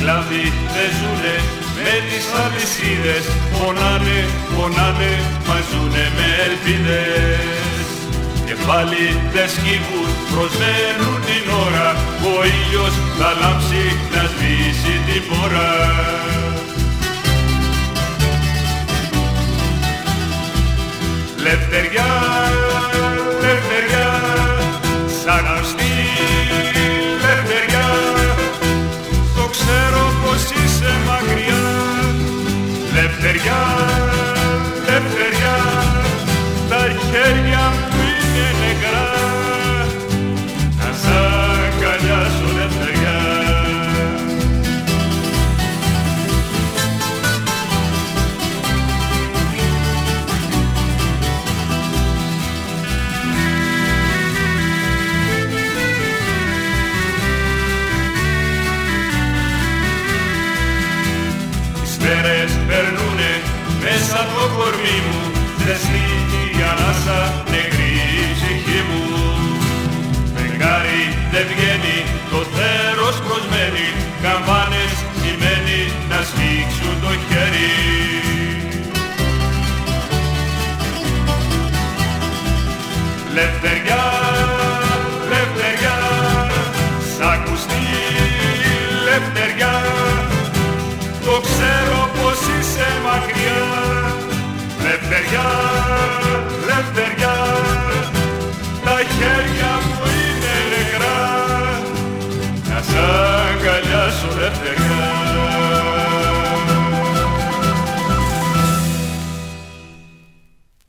σκλάβοι δεν ζουνε με τις αλυσίδες. Πονάνε, πονάνε, μας ζουνε με ελπίδες. Και πάλι δεν σκύβουν, προσμένουν την ώρα. Που ο ήλιος θα λάμψει να σβήσει την πόρα. Λευτεριά, λευτεριά, σαν αυτή χέρια μου είναι νεκρά. Να σ' αγκαλιάσω λευτεριά μέρες περνούνε μέσα το κορμί μου ζεστή η ανάσα νεκρή ψυχή μου. Φεγγάρι δεν βγαίνει, το θέρος προσμένει. Καμπάνες σημαίνει να σφίξουν το χέρι. Λευτεριά, λευτεριά, σ' ακουστεί λευτεριά. Το ξέρω πως είσαι μακριά Λευτεριά,